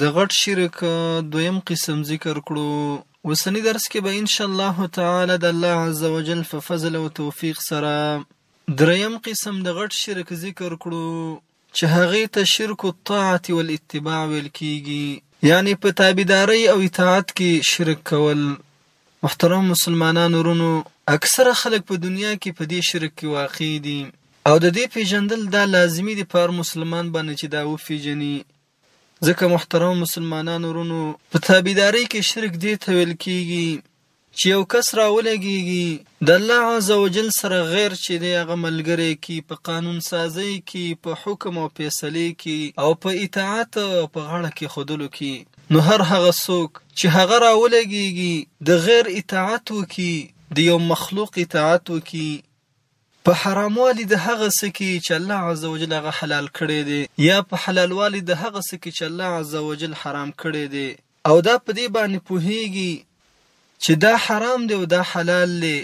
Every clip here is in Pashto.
د غټ شرک دویم قسم ذکر کړو وسنی درس کې به ان شاء الله تعالی د الله عزوجل په فضل او توفیق سره دریم قسم د غټ شرک ذکر کړو چې هغه ته شرک الطاعه والاتباع ویل کیږي یعنی په تابعداري او اطاعت کې شرک کول محترم مسلمانانو ورونو اکثره خلک په دنیا کې په دې شرک کې واقع دي او د دې پیژندل دا لازمي دي پر مسلمان باندې چې دا وپیژني ځکه محترمو مسلمانانو ورونو په تابعدارۍ کې شرک دې ته ویل کېږي چې یو کس راولګېږي د الله عز وجل سره غیر چې دی هغه ملګری کړي په قانون سازۍ کې، په حکم او فیصلې کې او په اطاعت او په غاړه کېښودلو کې. نو هر هغه څوک چې هغه راولګېږي د غیر اطاعت وکړي، د یو مخلوق اطاعت وکړي، په حراموالي د هغه څه کې چې الله عزوجل هغه حلال کړی دی يا په حلالوالي د هغه څه کې چې الله عزوجل حرام کړی دی او دا په دې باندې پوهېږي چې دا حرام دی او دا حلال دی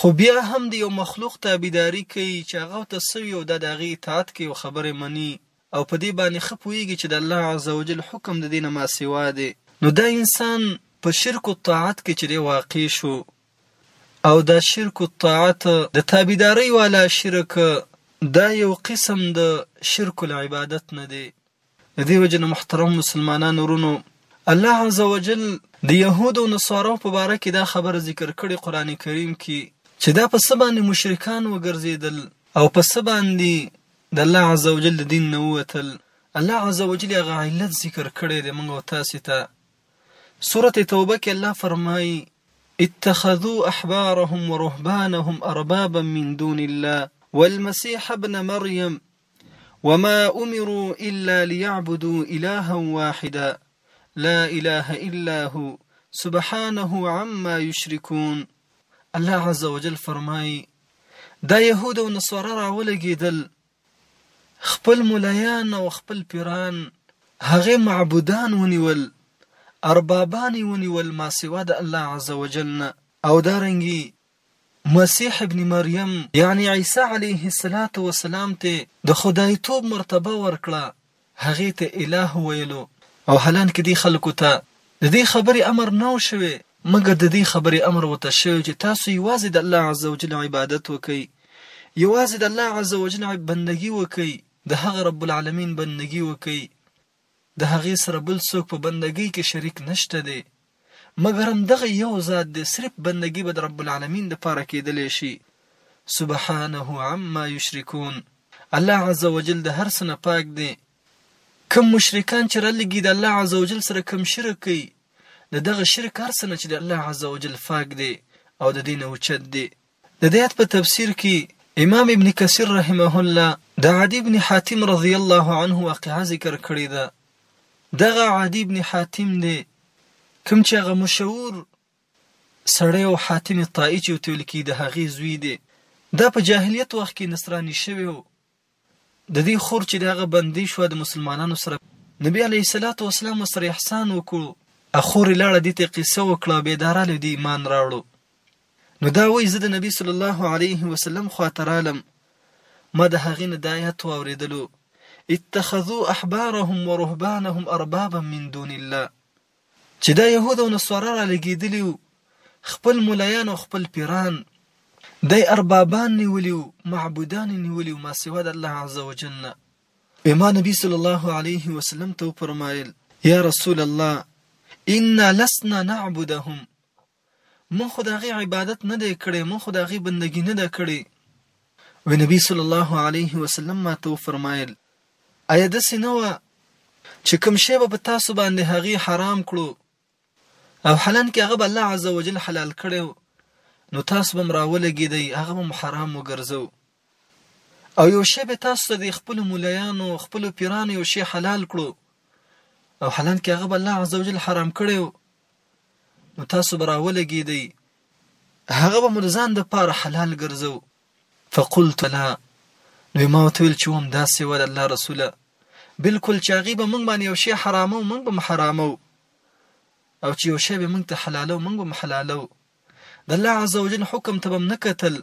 خو بيا هم د يو مخلوق تابعداري کوي چې هغه ورته څه وي او دا د هغې اطاعت کوي او خبره يې مني او په دې باندې ښه پوهېږي چې د الله عزوجل حکم د دې نه ماسوا دی نو دا انسان په شرک الطاعت کې چې دی واقع شو او دا شرک الطاعت د تابعدارۍ والا شرک دا یو قسم د شرک العبادت نه دی د دې وجه نه محترم مسلمانانو ورونو الله عز وجل د يهود او نصارو په باره کې دا خبره ذکر کړې قران کریم کې چې دا په څه باندې مشرکان وګرځیدل او په څه باندې د الله عزوجل د دین نه ووتل الله عزوجل هغه علت ذکر کړی دی موږ او تاسو ته سورته توبه کې الله فرمایي اتخذوا احبارهم ورهبانهم اربابا من دون الله والمسيح ابن مريم وما امروا الا ليعبدوا الها واحدا لا اله الا هو سبحانه عما يشركون الله عز وجل فرمایي دا يهود او نصارا راولګیدل خپل ملایان او خپل پیران هغه معبودان ونیول، اربابان یې ونیول ما سوا د الله عزوجل نه او دارنګه مسیح ابن مریم یعنې عیسی علیه السلام ته د خدایتوب مرتبه ورکړه هغې ته اله ویلو او حالانکه دې خلکو ته ددې خبرې امر نه ؤ شوی مګر ددې خبرې امر ورته شوی ؤ چې تاسو یوازې د الله عزوجل عبادت وکړئ یوازې د الله عزوجل بندګي وکړئ د هغه رب العالمین بندګي وکړئ د هغې سره بل څوک په بندګۍ کې شریک نشته دی مګر هم دغه یو ذات دی صرف بندګی به د رب العالمین لپاره کیدلی شی سبحانه عما یشرکون الله عزوجل د هر څه نه پاک دی کوم مشرکان چې رلګي د الله عزوجل سره کوم شرک کوي د دغه شرک هر څه نه چې د الله عزوجل فاک دی او د دین اوچت دی د دې آیت په تفسیر کې امام ابن کثیر رحمه الله د عدی ابن حاتم رضی الله عنه واقعه ذکر کړې ده دغه عدی ابن حاتم دی کوم چې هغه مشهور سړی او حاتم طائی چې وتویل کی د هغې زوی دی دا په جاهلیت وخت کې نصرانی شوی او د دې خور چې د هغه بندي شوه د مسلمانانو سره نبي علیه الصلاة والسلام ورسره احسان وکړو. خور یې لاړه دې ته قصه وکړه او بیا دا راله دې ایمان راوړو. نو دا وایي زه د نبي صلی الله علیه وسلم خواته رالم ما د هغې نه دا ایت واورېدلو، اتخذوا احبارهم ورهبانهم اربابا من دون الله. چې دا یهود او نصارا را لګېدلي وو خپل ملایان او خپل پیران دی اربابان نیولي وو معبودان یې نیولي وو ما سوا د الله عز وجل نه بما نبی صلی الله علیه وسلم ته وفرمایل یا رسول الله انا لسنا نعبدهم مونږ خو د هغې عبادت نه دی کړی، مونږ خو د هغې بندګي نه ده کړې. وې نبي صلی الله علیه وسلم ماته وفرمایل، ایا داسې نه وه چې کوم شی به په تاسو باندې هغې حرام کړو او حالانکه هغه به الله عز وجل حلال کړی و، نو تاسو به هم راولګېدئ، هغه به هم حرام وګرځوو. او یو شی به تاسو ته د خپلو مولایانو، خپلو پیرانو یو شی حلال کړو او حالانکه هغه به الله عز وجل حرام کړی و، نو تاسو به راولګېدئ هغه به مو د ځان دپاره حلال ګرځو فقلت لا نو ما ورته ویل چې هم داسې وه د الله رسوله بلکل چې هغوی به موږ باندې یو شی حرامو موږ به هم حرامو او چې یو شی به موږ ته حلالو موږ به هم حلالو د الله عز وجل حکم ته به هم نه کتل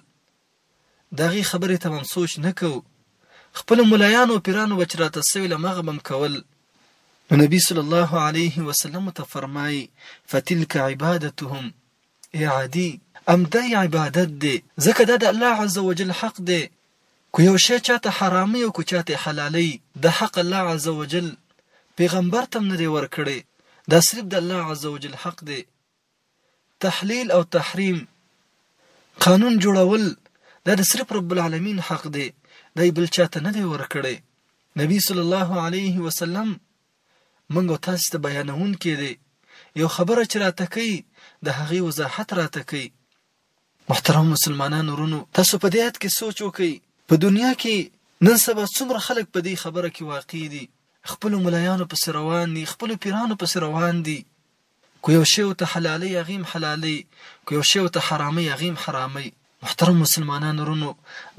دهغی خبری ته بم سوچ نه کو خپلو ملایانو او پیرانو به چه راته سوی لم هغه بم کول نو نبی صلی الله علیه وسلم ته فرمایی فتلک عبادتهم ای عادی ام دا یی عبادت دی ځکه دا د الله عزوجل حق دی که یو شی چاته حرامی او که چاته یی حلالی دا حق الله عزوجل پیغمبر ته هم نه دی ورکړی دا صرف د الله عزوجل حق دی تحلیل او تحریم، قانون جوړول دا د صرف رب العالمین حق دی، دا یې بل چا ته نه دی ورکړی. نبي صلی الله علیه وسلم موږ او تاسې ته بیانوونکی دی، یو خبره چې راته کوي د هغې وضاحت راته کوي. محترمو مسلمانانو ورونو! تاسو په دې آیت کې سوچ وکړئ، په دنیا کې نن سبا څومره خلک په دې خبره کې واقع دي، خپلو ملایانو پسې روان دي، خپلو پیرانو پسې روان دي، که یو شی ورته حلالئ هغه هم حلالئ که یو شی ورته حرامئ هغه هم حرامئ. محترم مسلمانان ورونو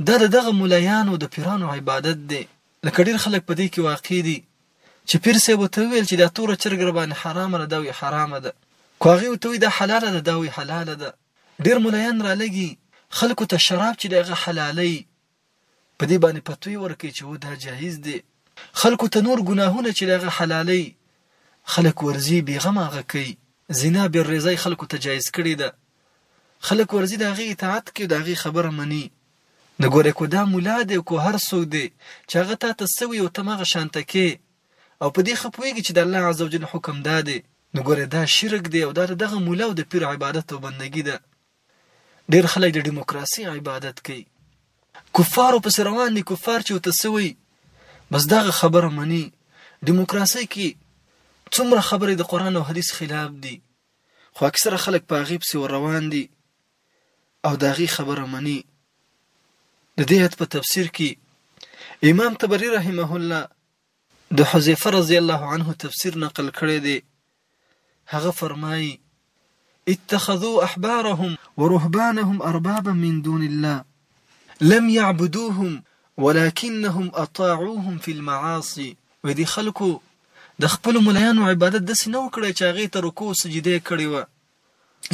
دا د دغه ملایانو د پیرانو عبادت دی لکه ډیر خلک په دې کې واقع دي چې پیر صاحب ورته وویل چې دا توره چرګ رباندې حرامه ده دا وي حرامه ده کو هغه ورته وایي دا حلاله ده دا وایي حلاله ده ډیر ملایان رالګي خلکو ته شراب چې دی هغه حلالئ په دې باندې پتوی ورکړئ چې هو دا جایز دی. خلکو ته نور ګناهونه چې د هغه حلالئ خلک ورځي بې غمه هغه کوي. زنا بې رضای خلکو ته جایز کړې ده. خلک ورځي د هغې اطاعت کوي او د هغې خبره مني. نو ګوره که دا ملا دی او که هر څوک دی چې هغه تا ته څه وایي او ته هم هغه شانته کې او په دې ښه پوهېږې چې د الله عز وجل حکم دا دی نو ګوره دا شرک دی او دا د دغه ملا او د پیر عبادت او بندګي ده. ډیر خلک د دیموکراسي عبادت کوي کفارو پس روان دي کفار چې وته سوي بس دغه خبره مني دیموکراسي کې څومره خبرې د قران او حدیث خلاف دي خو اکثره خلک په غیب سي روان دي او داغي خبره مني د دې آیت په تفسیر کې امام تبری رحمه الله د حذیفه رضی الله عنه تفسیر نقل کړی دی، هغه فرمایي، اتخذوا احبارهم ورهبانهم اربابا من دون الله لم يعبدوهم ولكنهم اطاعوهم في المعاصي وایي دې خلکو د خپلو ملایانو عبادت داسې نه و کړی چې هغې ته رکوع او سجده یې کړې وه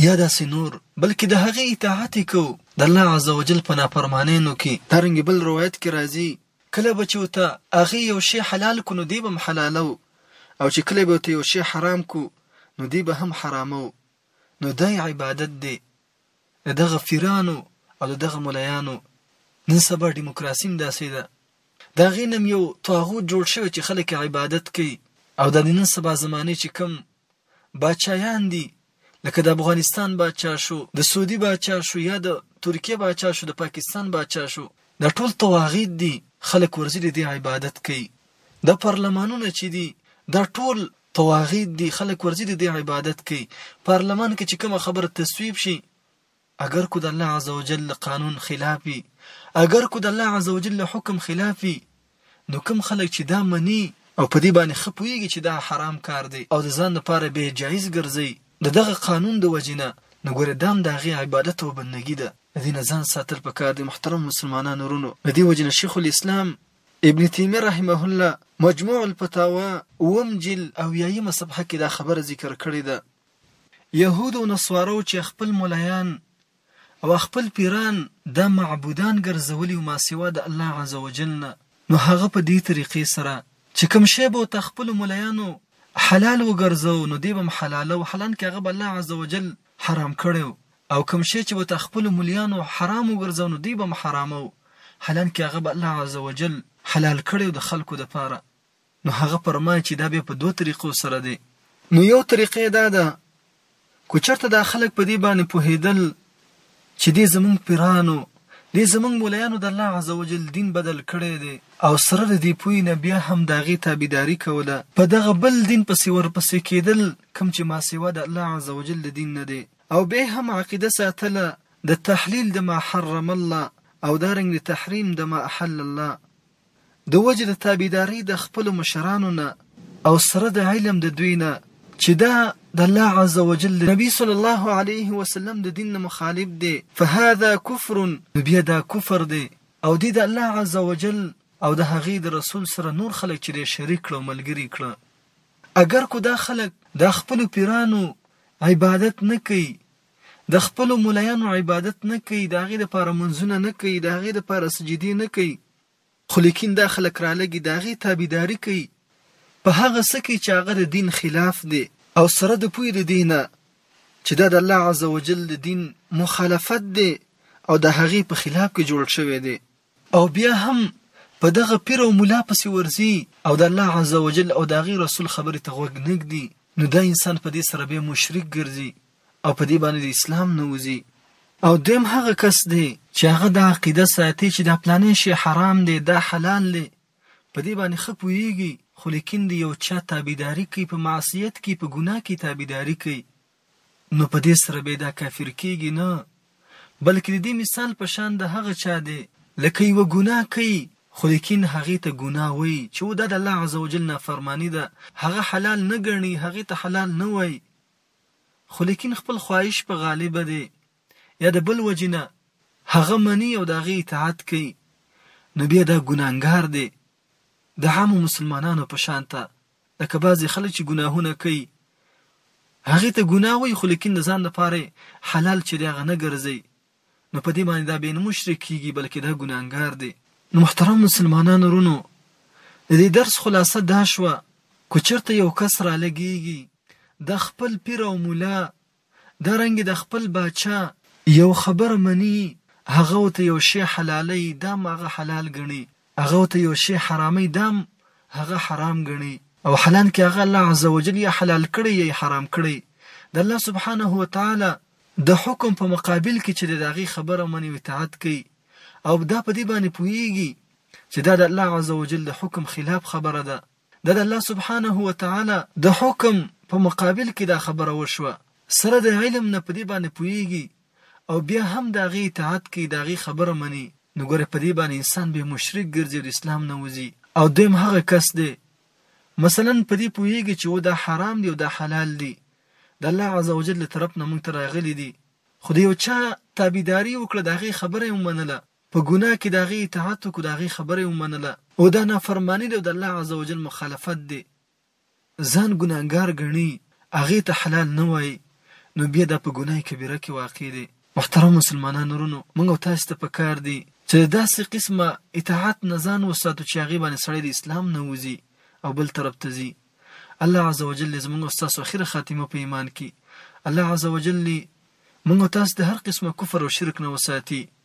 یا داسې نور بلکې د هغه اطاعت یې کوو د الله عزوجل په نافرمانیانو کې دارنګه بل روایت کې راځي کله به چې ورته هغه یو شی حلال کړو نو دی به هم حلالو او چې کله به ورته یو شی حرام کړو نو دی به هم حرامو نو دا عبادت دی د دغه فیرانو او د دغه ملایانو نن سبا دیموکراسي هم داسې ده د هغې نه هم یو طاغوت جوړ شوی چې خلک عبادت کوي او دا د نن سبا زمانې چې کوم باچایان دي لکه د افغانستان باچا شو د سعودي باچا شو یا د ترکیه باچا شو د پاکستان باچا شو دا ټول طواغیت دي خلک ورځي د دې عبادت کوي دا پارلمانونه چې دي دا ټول طواغیت دي خلک ورځي د دې عبادت کوي پارلمان کې چې کومه خبره تصویب شي اګر کو دالله عزوجل له قانون خلاف وي اګر کو دالله عزوجل له حکم خلاف وي نو کوم خلک چي دا مني او په دي باندي ښه پوهيږي چي دا حرام کار دی او د ځان د پاره بيه جايز ګرځوي د دغه قانون د وجي نه نو ګوره دا هم د هغه عبادت او بندګي ده د دي نه ځان ساتل په کار دی محترمو مسلمانانو ورونو د دي وجي نه شيخ الاسلام ابن تيميه رحمه الله مجموع الفتاوی اووم جلد او يايمه صفحه کي دا خبره ذکر کړي ده یهود او نصارو چې خپل ملایان او خپل پیران د معبودان ګرځولي و ماسوا د الله عزوجل نه نو هغه په دې طریقې سره چې کوم شی به ورته خپلو ملایانو حلال وګرځوه نو دی به هم حلالوه حالانکه هغه به الله عزوجل حرام کړی و او کوم شی چې ورته خپلو ملیانو حرام وګرځوه نو دی به هم حراموه حالانکه هغه به الله عزوجل حلال کړی و د خلکو لپاره نو هغه پر ما چی دا بیا په دوه طریقو سره دی. نو یو طریقه یې دا ده که چرته دا خلک په دې باندې پوهیدل چی دې زمونږ پیرانو، دې زمونږ مولایانو د الله عزوجل دین بدل کړی دی او سره د دې پوی نه بیا هم د هغې تابعداری کوله، په دغه بل دین پسې ورپسې کیدل کوم چی ما سوا د الله عزوجل د دین نه دی او بیا یې هم عقیده ساتله د تحلیل د ما حرم الله او دارنګ د تحریم د ما احل الله. د وجې د تابعدارۍ د خپلو مشرانو نه او سره د علم د دوی نه چې دا د الله عز وجل د نبی صلی الله علیه وسلم د دین مخالف دی فهذا کفر نو بیا دا کفر دی او دی د الله عز وجل او د هغې د رسول سره نور خلک چې د شریک کړو ملګری کړه اگر کو دا خلک د خپل پیرانو عبادت نه کوي د خپلو ملایانو عبادت نه کوي، د هغې لپاره لمونځونه نه کوي، د هغې لپاره سجدې نه کوي، خو لیکن دا خلک رالږي د هغې تابعداري کوي په هغه څه کې چې هغه د دین خلاف دی، او سره د پوهې د دې نه چې دا د الله عزوجل د دین مخالفت دی او د هغې په خلاف کې جوړ شوی دی. او بیا هم په دغه پیر او ملا پسې ورځي او د الله عزوجل او د هغه رسول خبرې ته غوږ نه ږدي نو دا انسان په دې سره بیا مشرک ګرځي او په دې باندې د اسلام نه وځي او دیم هغه کس دی چې هغه دا عقیده ساتي چې دا پلانې شی حرام دی دا حلال دی په دې باندې ښه پوهیږي خو لیکن دی یو چا تابعداري کوي په معصیت کې په ګناه کې تابعداري کوي نو په دې سره بې دا کافر کېږي نه، بلکې د دې مثال په شان د هغه چا دی، لکه یوه ګناه کوي، خو لیکن هغې ته ګناه وایي، چې و دا د الله عز وجل نافرماني ده، هغه حلال نه ګڼي، هغې ته حلال نه وایي، خو لیکن خپل خواهش په غالب دی یا د بل وجې نه هغه مني او د هغې اطاعت کوي، نو بیا دا ګنهګار دی، د عامو مسلمانانو په شان ته لکه بعضی خلک چی ګناهونه کوي هغه ته ګناه وي خو لیکن د ځان لپاره حلال چې دغه نه ګرځي نو په دې باندې دا به نه مشرک کیږي بلکې دا ګناهګار دی نو محترم مسلمانانو رونو د دې درس خلاصه دا شوه کو چرته یو کس را لګیږي د خپل پیر او مولا دا رنګ د خپل باچا يو خبره مني هغه ورته يو شی حلالوي دام هغه حلال ګڼي هغه ورته يو شی حراموي دام هغه حرام ګڼي او حلانکه هغه الله عزوجل يا حلال کړی يا يې حرام کړی د الله سبحانه وتعالی د حکم په مقابل کې چې د هغه خبره مني او اطاعت کوي او دا په دې باندې پوهيږي چې دا د الله عزوجل د حکم خلاف خبره ده د الله سبحانه وتعالی د حکم په مقابل کې دا خبره وشوه، سره د علم نه په دې باندې پوهېږي او بیا هم د هغې اطاعت کوي، د هغې خبره مني، نو ګوره په دې باندې انسان بیا مشرک ګرځي او د اسلام نه وځي او دویم هغه کس دی مثلا په دې پوهېږي چې و دا حرام دي او دا حلال دي، د الله عزوجل له طرف نه موږ ته راغلي دي، خو د یو چا تابعداري یې وکړه، د هغې خبره یې ومنله، په ګناه کې د هغه اطاعت وکړو، د هغه خبره یې ومنله. او دا نافرماني ده او د الله عزوجل مخالفت دی، ځان ګناهګار ګڼي، هغه ته حلال نه وايي، نو بیا دا په ګناه کبیره کې واقع دی. محترمو مسلمانانو وروڼو! موږ او تاسې ته په کار دي چې د داسې قسمه اطاعت نه ځان وساتو چې هغه باندې سړی د اسلام نه وځي او بل طرف ته ځي. الله عزوجل دې زموږ او ستاسو اخیره خاتمه په ایمان کې، الله عزوجل دې موږ او تاسې د هر قسمه کفر او شرک نه وساتي.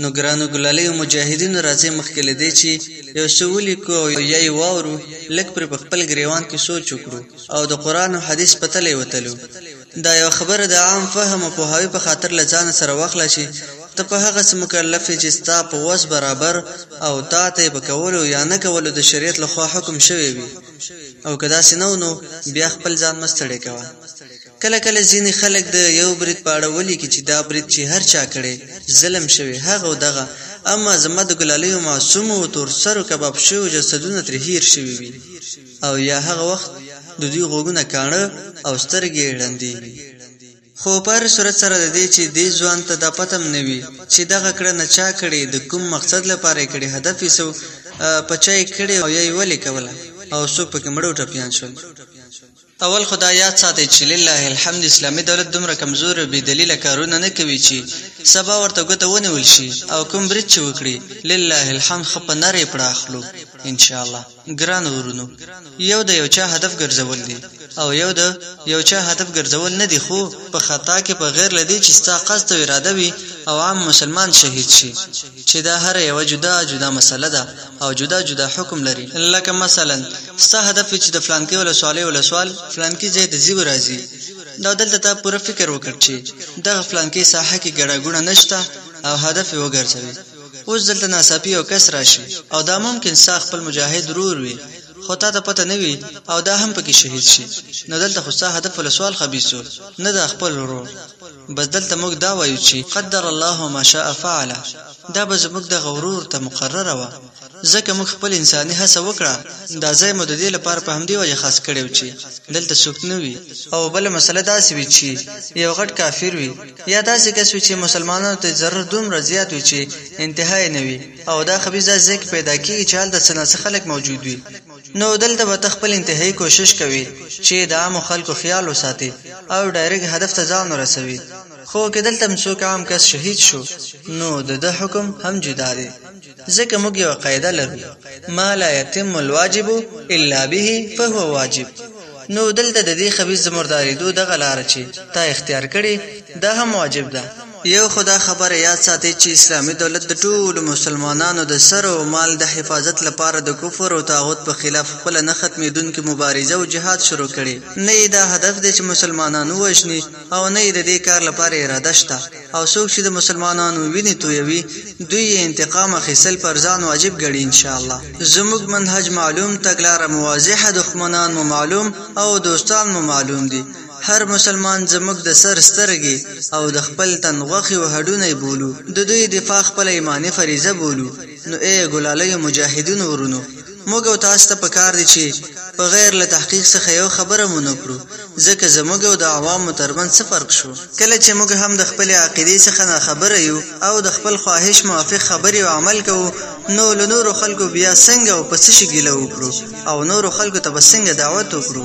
نو ګرانو ګلالیو مجاهدینو راځئ مخکې له دې چې یو څه ولیکو او یا یې واورو لږ پرې په خپل ګریوان کې سوچ وکړو او د قرآن او حدیث په تله یې وتلو. دا یوه خبره د عام فهم او پوهاوي په خاطر له ځانه سره واخله چې ته په هغه څه مکلف یې چې ستا په وس برابر او تا ته یې په کولو یا نه کولو د شریعت له خوا حکم شوی وي او که داسې نه و نو بیا خپل ځان مه ستړی کوه. کله کله ځینې خلک د یو برید په اړه ولیکي چې دا برید چې هر چا کړی، ظلم شوی، هغه او دغه، اما زما د ګلالیو معصومو او تور سرو کباب شویو جسدونه ترې هیر شوي وي او یا هغه وخت د دوی غوږونه کاڼه او سترګې یې ړندې وي. خو په هر صورت سره د دې چې دې ځوان ته دا پته هم نه وي چې دغه کړنه چا کړې، د کوم مقصد لپاره یې کړې، هدف یې څه و، په چا یې کړې او یا یې ولې کوله او څوک پکې مړه او ټپیان شول. اول خو دا یاد ساتئ چې لله الحمد اسلامي دولت دومره کمزوري او بې دلیله کارونه نه کوي چې سبا ورته ګوته ونیول شي او کوم برید چې وکړي لله الحمد ښه په نرې پړه اخلو ان شاء الله ګرانو ورونو یو د یو چا هدف ګرځول دي او یو د یو چا هدف ګرځول نه دي خو په خطا کې په غیر لدی چې ستا قصد او اراده وي او عام مسلمان شهید شي چې دا هره یوه جدا جدا مسله ده او جدا جدا حکم لري لکه مثلا ستا هدف وي چې د فلانکې ولسوالۍ ولسوال فلانکي ځای ته ځي وراځي دا دلته تا پوره فکر وکړ چې دغه فلانکې ساحه کې ګډه ګوڼه نشته او هدف یې وګرځوي اوس دلته ناڅاپي یو کس راشي او دا ممکن ستا خپل مجاهد ورور وي خو تا ته پته نه وي او دا هم پکې شهید شي نو دلته خو ستا هدف ولسوال خبیث نه دا خپل ورور بس دلته موږ دا وایو چی قدر الله وما شاء فعل دا به زموږ دغه ورور ته مقرره وه ځکه موږ خپل انسانی هڅه وکړه دا ځای مو ددی لپاره په همدی وجه خاص کړی و چی دلته څوک نه وی او بله مسله داسی وی چی یو غټ کافر وی یا داسی کس وی چی مسلمانانو ته ضرر دومره زیات وی چی انتها یې نه وی او دا خبیث داسی ځای کې پیدا کیږي چی هلته څه ناڅه خلک موجود وی نو دلته به ته خپل انتهايي کوشش کوې چې د عامو خلکو خيال وساتې او ډايريک هدف ته ځان ورسوې خو که دلته هم څوک عام کس شهيد شو نو د ده حکم هم جدا دی ځکه موږ يوه قاعده لرو ما لا يتم الواجب الا به فهو واجب نو دلته د دې خبيث د مردارېدو دغه لاره چې تا اختیار کړې دا هم واجب ده یو خو دا خبره یاد ساتئ چې اسلامي دولت د ټولو مسلمانانو د سر او مال د حفاظت لپاره د کفر او طاغوت په خلاف خپله نه ختمېدونکې مبارزه او جهاد شروع کړی، نه یې دا هدف دی چې مسلمانان ووژني او نه یې د دې کار لپاره اراده شته او څوک چې د مسلمانانو وینې تویوي دوی یې انتقام اخیستل پر ځان واجب ګڼي ان شاء الله زموږ منهج معلوم، تګلاره مو واضحه، دښمنان مو معلوم او دوستان مو معلوم دي. هر مسلمان زموږ د سر سترګې او د خپل تن غوښې و هډونی بولو، د دوی دفاع خپله ایماني فریضه بولو، نو ای ګلالیو مجاهدینو ورونو! موږ او تاسو ته پکار دي چې په غیر له تحقیق څخه یوه خبره مو نه کړو، ځکه زموږ او د عوامو تر منځ څه فرق شو؟ کله چې موږ هم د خپلې عقیدې څخه ناخبره یو او د خپل خواهش موافق خبرې او عمل کوو، نو له نورو خلکو بیا څنګه او په څه شي ګیله وکړو او نورو خلکو ته به څنګه دعوت وکړو؟